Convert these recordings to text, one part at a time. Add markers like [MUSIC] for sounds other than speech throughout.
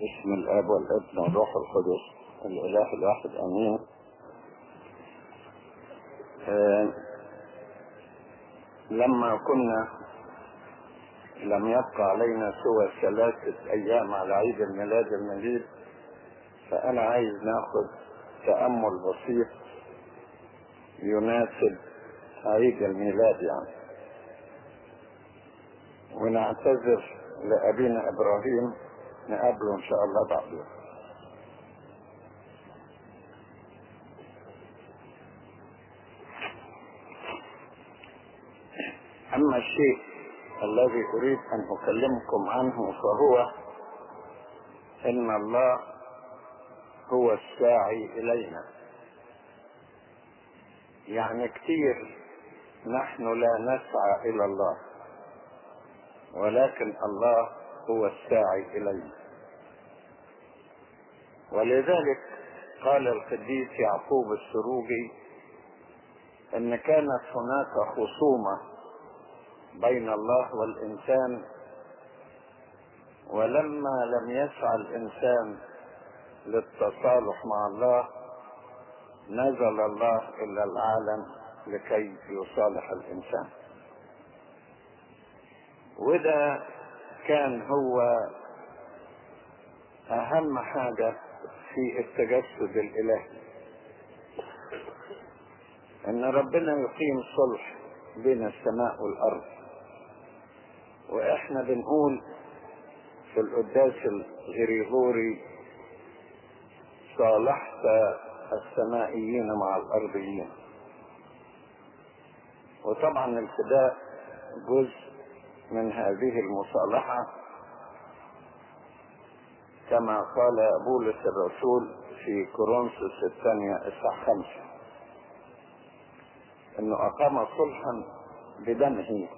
باسم الآب والابن والروح القدس. الإله الواحد آمين. آه لما كنا لم يبقى علينا سوى ثلاثة أيام على عيد الميلاد المجيد فأنا عايز ناخد تأمل بسيط يناسب عيد الميلاد يعني. ونعتذر لأبينا إبراهيم نقابله إن شاء الله بعد أما الشيء الذي أريد أن أكلمكم عنه فهو إن الله هو الساعي إلينا. يعني كثير نحن لا نسعى إلى الله ولكن الله هو الساعي إلينا. ولذلك قال القديس يعقوب السروجي إن كانت هناك خصومة بين الله والإنسان ولما لم يسعى الإنسان للتصالح مع الله نزل الله إلى العالم لكي يصالح الإنسان. وده كان هو أهم حاجة في التجسد الإلهي. إن ربنا يقيم صلح بين السماء والأرض. وإحنا بنقول في القداس الغريغوري صالحت السمائيين مع الأرضيين. وطبعا الفداء جزء من هذه المصالحة. كما قال بولس الرسول في كورنثوس الثانية إصحاح خمسة إنه أقام صلحا بدمه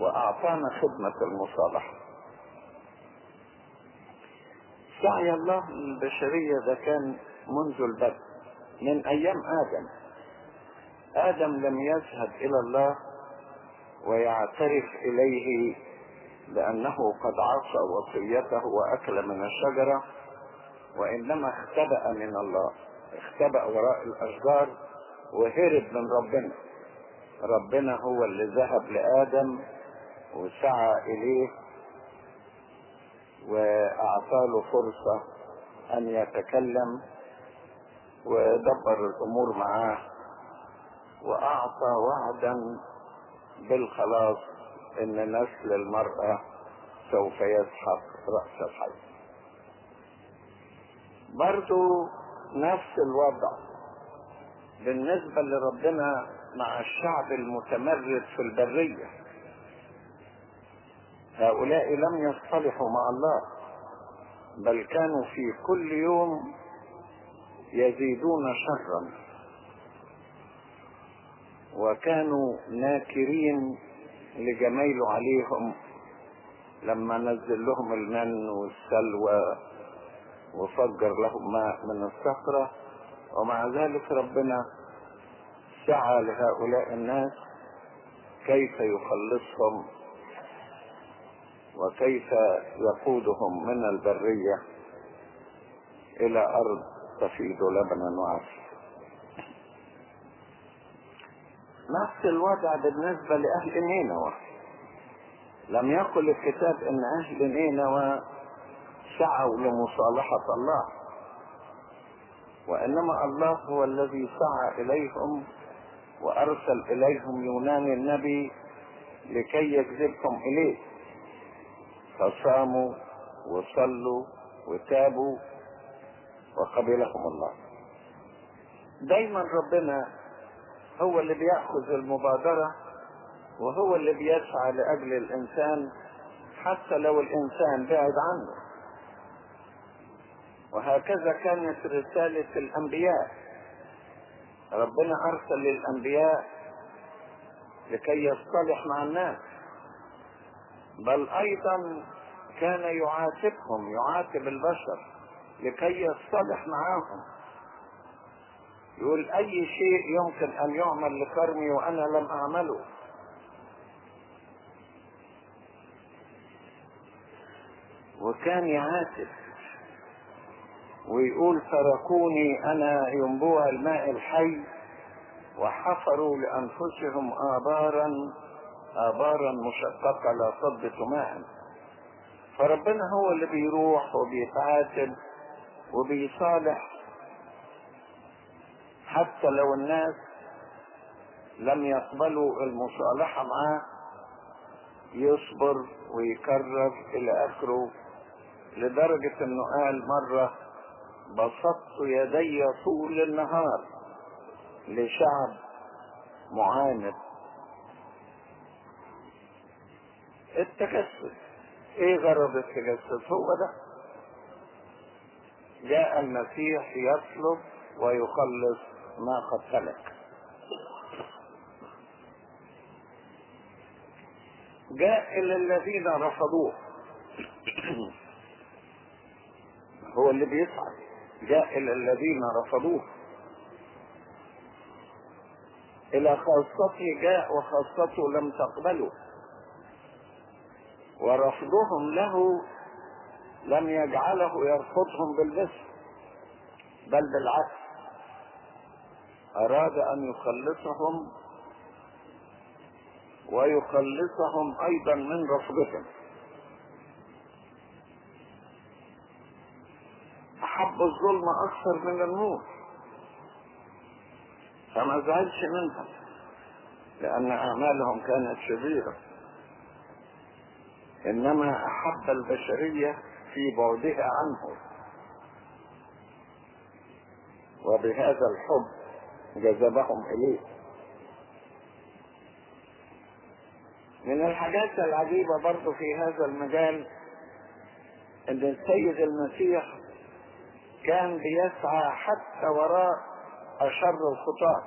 وأعطانا خدمة المصالحة. سعي الله للبشرية ده كان منذ البدء من أيام آدم. آدم لم يذهب إلى الله ويعترف إليه لأنه قد عصى وصيته وأكل من الشجرة وإنما اختبأ من الله اختبأ وراء الأشجار وهرب من ربنا. ربنا هو اللي ذهب لآدم وسعى إليه وأعطى له فرصة أن يتكلم ودبر الأمور معاه وأعطى وعدا بالخلاص. إن نسل المرأة سوف يسحق رأس الحي. برضو نفس الوضع بالنسبة لربنا مع الشعب المتمرد في البرية. هؤلاء لم يصطلحوا مع الله بل كانوا في كل يوم يزيدون شرا. وكانوا ناكرين لجمايله عليهم لما نزل لهم المن والسلوى وفجر لهم ماء من الصخرة ومع ذلك ربنا سعى لهؤلاء الناس كيف يخلصهم وكيف يقودهم من البرية إلى أرض تفيض لبنا وعسل نفس الوضع بالنسبة لأهل نينوى لم يقل الكتاب أن أهل نينوى سعوا لمصالحة الله وإنما الله هو الذي سعى إليهم وأرسل إليهم يونان النبي لكي يجذبهم إليه. فصاموا وصلوا وتابوا وقبلهم الله. دايما ربنا هو اللي بيأخذ المبادرة وهو اللي بيسعى لأجل الإنسان حتى لو الإنسان بعد عنه. وهكذا كانت رسالة الأنبياء. ربنا أرسل للأنبياء لكي يصطلح مع الناس. بل أيضا كان يعاتبهم يعاتب البشر لكي يصطلح معهم يقول أي شيء يمكن أن يعمل لكرمي وأنا لم أعمله؟ وكان يعاتب ويقول تركوني أنا ينبوع الماء الحي وحفروا لأنفسهم آبارا آبارا مشققة لا تضبط ماء. فربنا هو اللي بيروح وبيتعاتب وبيصالح حتى لو الناس لم يقبلوا المصالحة معاه يصبر ويكرر إلى آخره لدرجة أنه قال مرة بسطت يدي طول النهار لشعب معاند. التجسد إيه غرض التجسد هو ده. جاء المسيح يطلب ويخلص ما قد جاء إلى الذين رفضوه. [CLEARS THROAT] هو اللي بيسعى. جاء إلى الذين رفضوه. إلى خاصته جاء وخاصته لم تقبله. ورفضهم له لم يجعله يرفضهم بالجسم بل بالعكس. أراد أن يخلصهم ويخلصهم أيضا من رفضهم. أحب الظلم أكثر من النور. فما زعلش منهم لأن أعمالهم كانت شريرة. إنما أحب البشرية في بعدها عنه. وبهذا الحب جذبهم إليه. من الحاجات العجيبة برضو في هذا المجال إن السيد المسيح كان بيسعى حتى وراء أشر الخطاة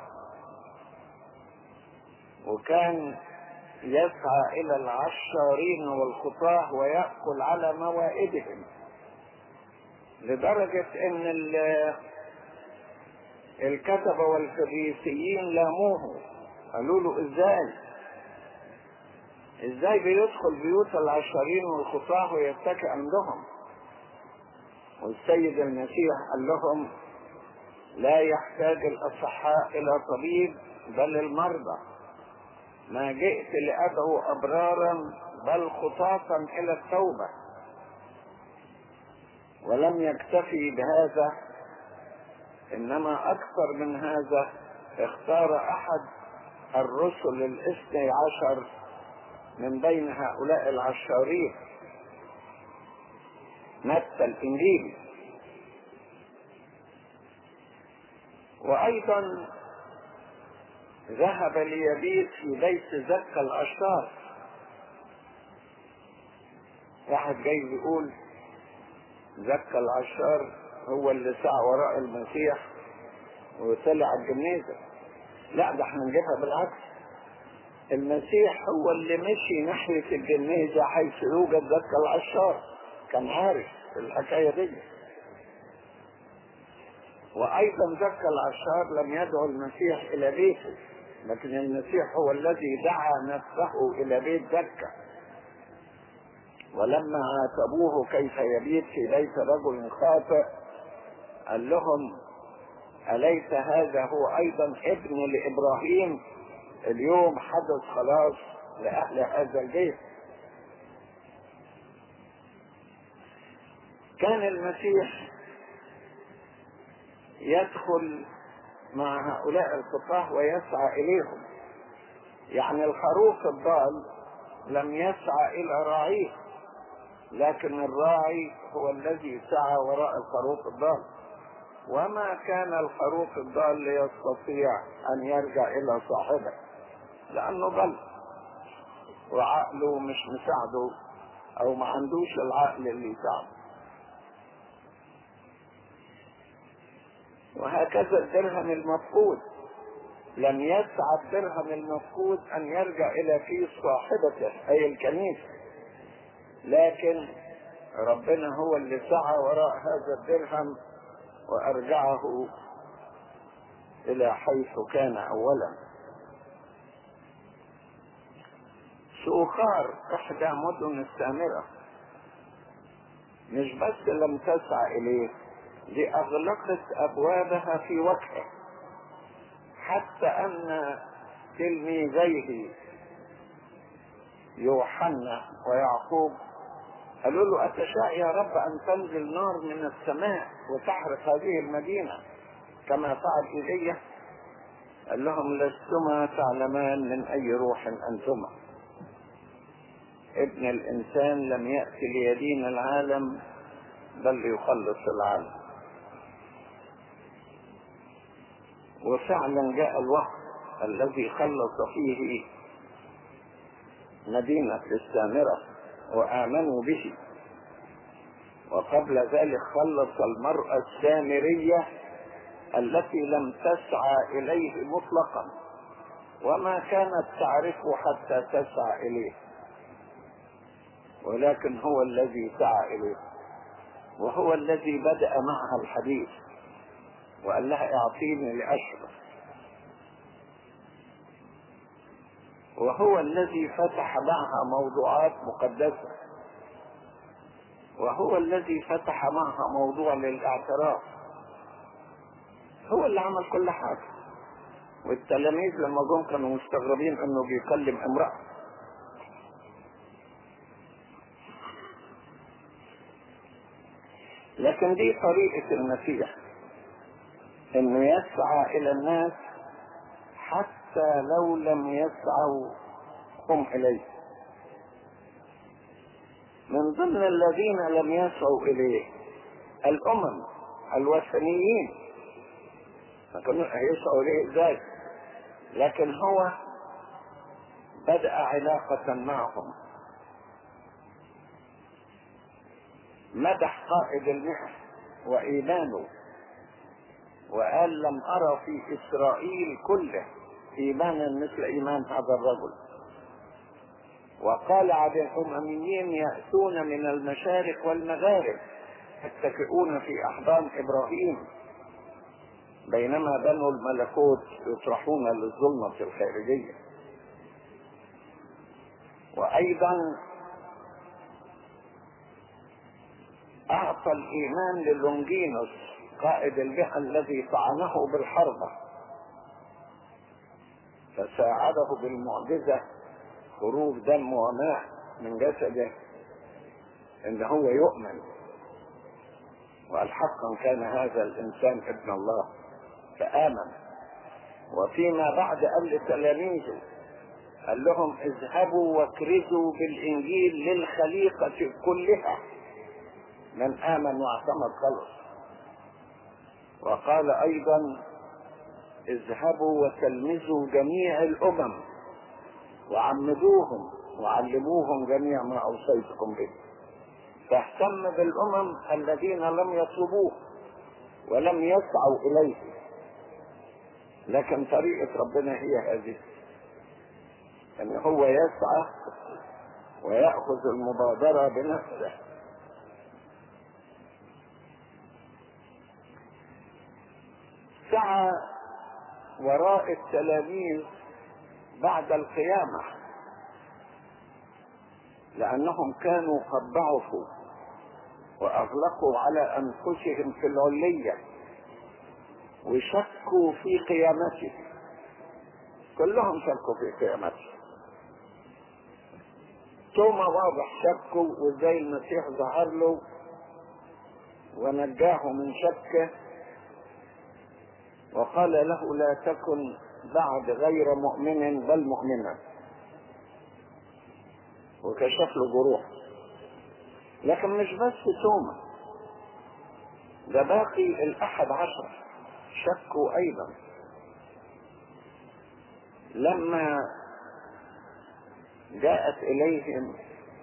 وكان يسعى إلى العشارين والخطاة ويأكل على موائدهم لدرجة إن الكتبة والفريسيين لاموه. قالوا له إزاي؟ إزاي بيدخل بيوت العشارين والخطاة ويتكئ عندهم؟ والسيد المسيح قال لهم لا يحتاج الأصحاء إلى طبيب بل المرضى. ما جئت لأدعو أبرارا بل خطاة إلى التوبة. ولم يكتفي بهذا إنما أكثر من هذا اختار أحد الرسل الاثني عشر من بين هؤلاء العشارين. متى الإنجيل؟ وأيضا ذهب ليبيت في بيت زكى الأشرار. واحد جاي يقول زكى العشار هو اللي سعى وراء المسيح وطلع الجنيزة. لا ده إحنا نجيبها بالعكس. المسيح هو اللي مشي ناحية الجنيزة حيث يوجد ذاك العشار. كان عارف الحكاية دي. وأيضا ذاك العشار لم يدعو المسيح إلى بيته لكن المسيح هو الذي دعا نفسه إلى بيت زكا ولما عاتبوه كيف يبيت في بيت رجل خاطئ قال لهم أليس هذا هو أيضا ابن لإبراهيم اليوم حدث خلاص لأهل هذا البيت؟ كان المسيح يدخل مع هؤلاء القطاع ويسعى إليهم. يعني الخروف الضال لم يسعى إلى راعيه لكن الراعي هو الذي سعى وراء الخروف الضال. وما كان الخروف الضال ليستطيع أن يرجع إلى صاحبه لأنه ضل. وعقله مش مساعده أو ما عندوش العقل اللي يساعده. وهكذا الدرهم المفقود. لم يسعى الدرهم المفقود أن يرجع إلى في صاحبته أي الكنيسة. لكن ربنا هو اللي سعى وراء هذا الدرهم وأرجعه إلى حيث كان أولا. سوخار إحدى مدن السامرة. مش بس لم تسعى إليه دي أغلقت أبوابها في وجهه. حتى أن تلميذيه يوحنا ويعقوب قالوا له أتشاء يا رب أن تنزل نار من السماء وتحرق هذه المدينة كما فعل إيليا قال لهم لستما تعلمان من أي روح أنتما. ابن الإنسان لم يأتي ليدين العالم بل ليخلص العالم. وفعلا جاء الوقت الذي خلص فيه مدينة السامرة وآمنوا به. وقبل ذلك خلص المرأة السامرية التي لم تسعى إليه مطلقا. وما كانت تعرفه حتى تسعى إليه. ولكن هو الذي سعى إليه. وهو الذي بدأ معها الحديث. وقال لها اعطيني لأشرب وهو الذي فتح معها موضوعات مقدسة. وهو الذي فتح معها موضوع للاعتراف. هو اللي عمل كل حاجة. والتلاميذ لما جم كانوا مستغربين إنه بيكلم امرأة. لكن دي طريقة المسيح إنه يسعى إلى الناس حتى لو لم يسعوا هم إليه. من ضمن الذين لم يسعوا إليه الأمم الوثنيين. فكانوا هيسعوا إليه إزاي؟ لكن هو بدأ علاقة معهم. مدح قائد المئة وإيمانه وقال لم أرى في إسرائيل كله إيمانا مثل إيمان هذا الرجل. وقال عن الأمميين يأتون من المشارق والمغارب يتكئون في أحضان إبراهيم. بينما بنو الملكوت يطرحون للظلمة الخارجية. وأيضا أعطى الإيمان للونجينوس قائد البيئة الذي طعنه بالحربة. فساعده بالمعجزة خروج دم وماء من جسده إن هو يؤمن. وقال حقا كان هذا الإنسان ابن الله فآمن. وفيما بعد قال لتلاميذه قال لهم اذهبوا واكرزوا بالإنجيل للخليقة كلها. من آمن واعتمد خلص وقال أيضا اذهبوا وتلمذوا جميع الأمم. وعمدوهم وعلموهم جميع ما أوصيتكم به. فاهتم بالأمم الذين لم يطلبوه ولم يسعوا إليه. لكن طريقة ربنا هي هذه. ان هو يسعى ويأخذ المبادرة بنفسه. سعى وراء التلاميذ بعد القيامة. لأنهم كانوا قد ضعفوا وأغلقوا على أنفسهم في العلية وشكوا في قيامته كلهم شكوا في قيامته ثم واضح شكوا وازاي المسيح ظهر له ونجاه من شكه. وقال له لا تكن بعد غير مؤمن بل مؤمنا وكشف له جروح. لكن مش بس تومة. ده باقي الأحد عشر. شكوا أيضا. لما جاءت إليهم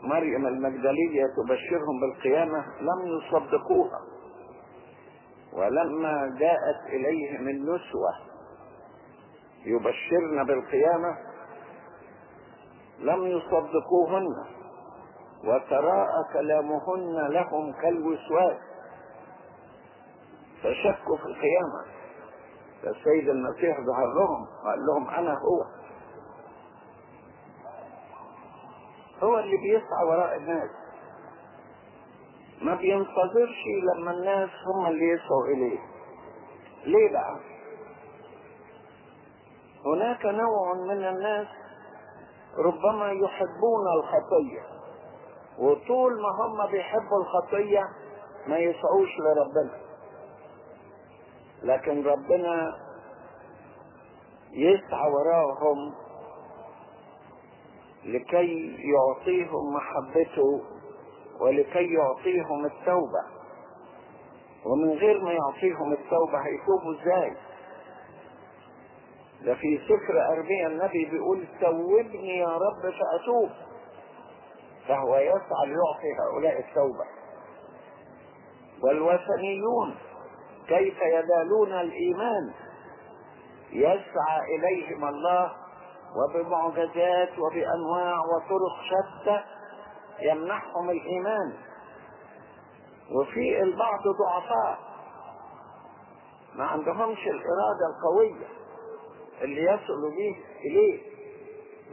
مريم المجدلية تبشرهم بالقيامة لم يصدقوها. ولما جاءت إليهم النسوة يبشرن بالقيامة لم يصدقوهن وتراءى كلامهن لهم كالوسواس فشكوا في القيامة. فالسيد المسيح ظهر لهم وقال لهم أنا هو. هو اللي بيسعى وراء الناس. ما بينتظرش لما الناس هم اللي يسعوا إليه ليه بقى؟ هناك نوع من الناس ربما يحبون الخطية وطول ما هم بيحبوا الخطية ما يسعوش لربنا لكن ربنا يسعى وراهم لكي يعطيهم محبته ولكي يعطيهم التوبة. ومن غير ما يعطيهم التوبة هيتوبوا إزاي؟ ده في سفر أرميا النبي بيقول توبني يا رب فأتوب. فهو يسعى ليعطي هؤلاء التوبة. والوثنيون كيف ينالون الإيمان؟ يسعى إليهم الله وبمعجزات وبأنواع وطرق شتى يمنحهم الإيمان. وفي البعض ضعفاء ما عندهمش الإرادة القوية اللي يصلوا به إليه.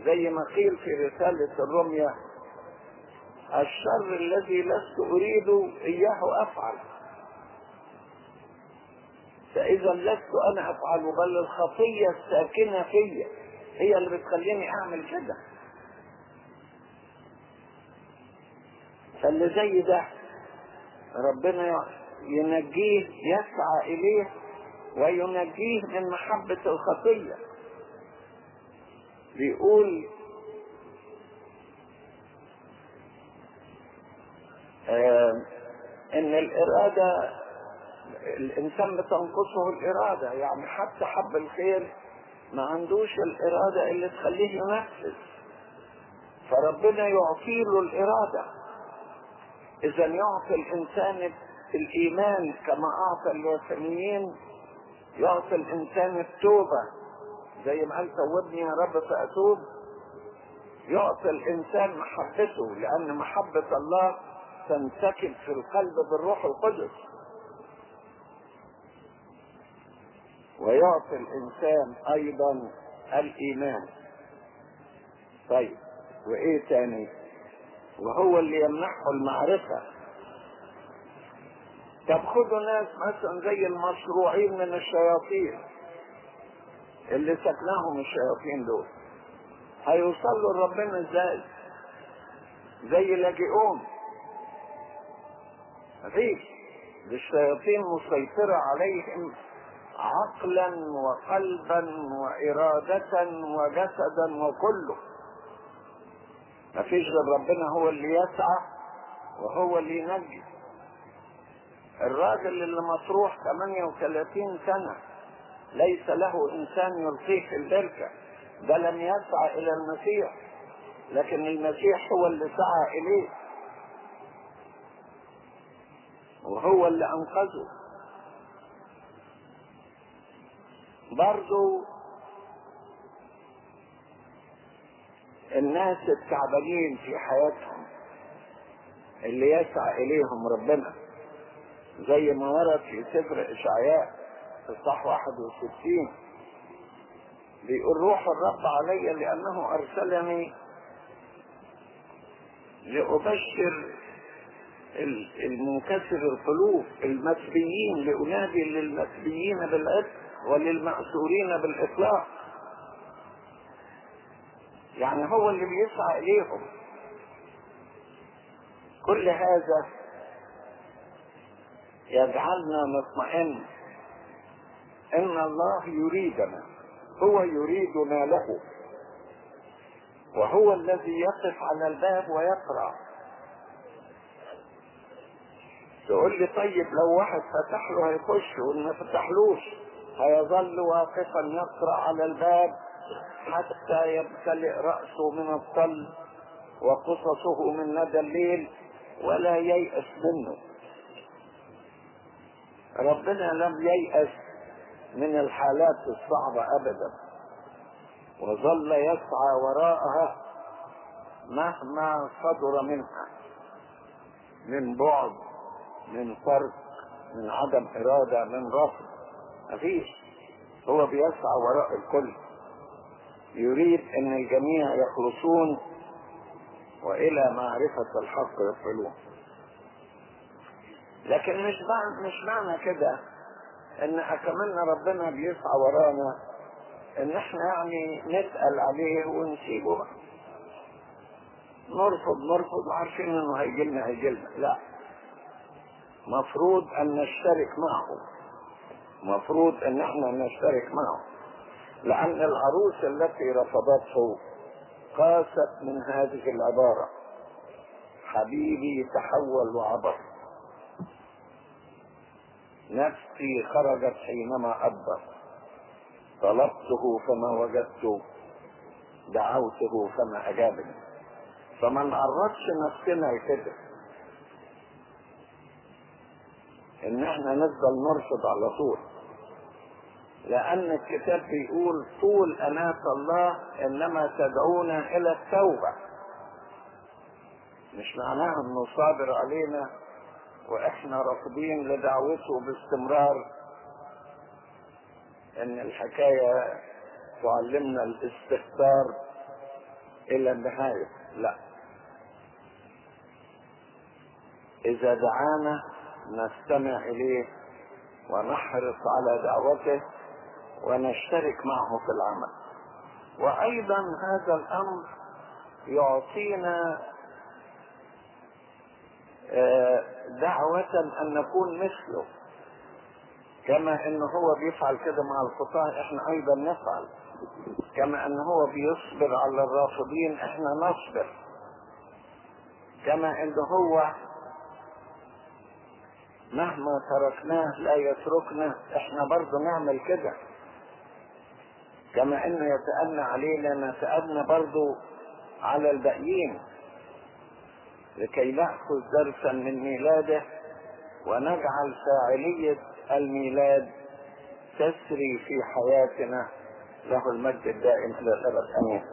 زي ما قيل في رسالة الرمية الشر الذي لست أريد إياه أفعل. فإذا لست أنا أفعل بل الخطية الساكنة فيا هي اللي بتخليني أعمل كده. فاللي زي ده ربنا ينجيه يسعى إليه وينجيه من محبة الخطية. بيقول آه إن الإرادة الإنسان بتنقصه الإرادة يعني حتى حب الخير ما عندوش الإرادة اللي تخليه ينفذ. فربنا يعطي له الإرادة. إذا يعطي الإنسان الإيمان كما أعطى الوثنيين يعطي الإنسان التوبة. زي ما قال توبني يا رب فأتوب. يعطي الإنسان محبته لأن محبة الله تنسكب في القلب بالروح القدس. ويعطي الإنسان أيضا الإيمان. طيب وإيه تاني؟ وهو اللي يمنحه المعرفة. طب خدوا ناس مثلا زي المشروعين من الشياطين اللي سكناهم الشياطين دول. هيوصلوا لربنا إزاي زي لاجئون. مفيش الشياطين مسيطرة عليهم عقلا وقلبا وإرادة وجسدا وكله. مفيش غير ربنا هو اللي يسعى وهو اللي ينجي. الراجل اللي مطروح 38 سنة ليس له إنسان يلقيه في البركة ده لم يسعى إلى المسيح لكن المسيح هو اللي سعى إليه. وهو اللي أنقذه. برضو الناس التعبانين في حياتهم اللي يسعى إليهم ربنا زي ما ورد في سفر إشعياء في الصح 61 بيقول روح الرب علي لأنه أرسلني لأبشر المنكسر القلوب المسبيين لأنادي للمسبيين بالعتق وللمأسورين بالإطلاق. يعني هو اللي بيسعى إليهم. كل هذا يجعلنا نطمئن إن الله يريدنا هو يريدنا له. وهو الذي يقف على الباب ويقرأ. تقول لي طيب لو واحد فتح له هيخش وما فتحلوش هيظل واقفا يقرأ على الباب. حتى يمتلئ رأسه من الطل وقصصه من ندى الليل ولا ييأس منه. ربنا لم ييأس من الحالات الصعبة أبدا. وظل يسعى وراءها مهما صدر منها. من بعد من فرق من عدم إرادة من رفض. مفيش. هو بيسعى وراء الكل. يريد أن الجميع يخلصون وإلى معرفة الحق يصلون. لكن مش مش معنى كده أن اكملنا ربنا بيسعى ورانا أن إحنا يعني نسأل عليه ونسيبه. نرفض نرفض وعارفين إنه هيجي لنا هيجي لنا. لا. مفروض أن نشترك معه. مفروض أن إحنا نشترك معه. لأن العروس التي رفضته قاست من هذه العبارة. حبيبي تحول وعبر. نفسي خرجت حينما أدبر. طلبته فما وجدته دعوته فما أجابني. فما نعرضش نفسنا لكده إن إحنا نفضل نرفض على طول. لأن الكتاب بيقول طول أناة الله إنما تدعونا إلى التوبة. مش معناها إنه صابر علينا وإحنا رافضين لدعوته باستمرار. إن الحكاية تعلمنا الاستهتار إلى النهاية. لا. إذا دعانا نستمع إليه ونحرص على دعوته ونشترك معه في العمل. وأيضا هذا الأمر يعطينا دعوة أن نكون مثله. كما إن هو بيفعل كده مع الخطاة إحنا أيضا نفعل. كما إن هو بيصبر على الرافضين إحنا نصبر. كما إن هو مهما تركناه لا يتركنا إحنا برضه نعمل كده. كما انه يتأنى علينا نتأنى برضه على الباقيين. لكي نأخذ درسا من ميلاده ونجعل فاعلية الميلاد تسري في حياتنا. له المجد الدائم إلى الابد أمين.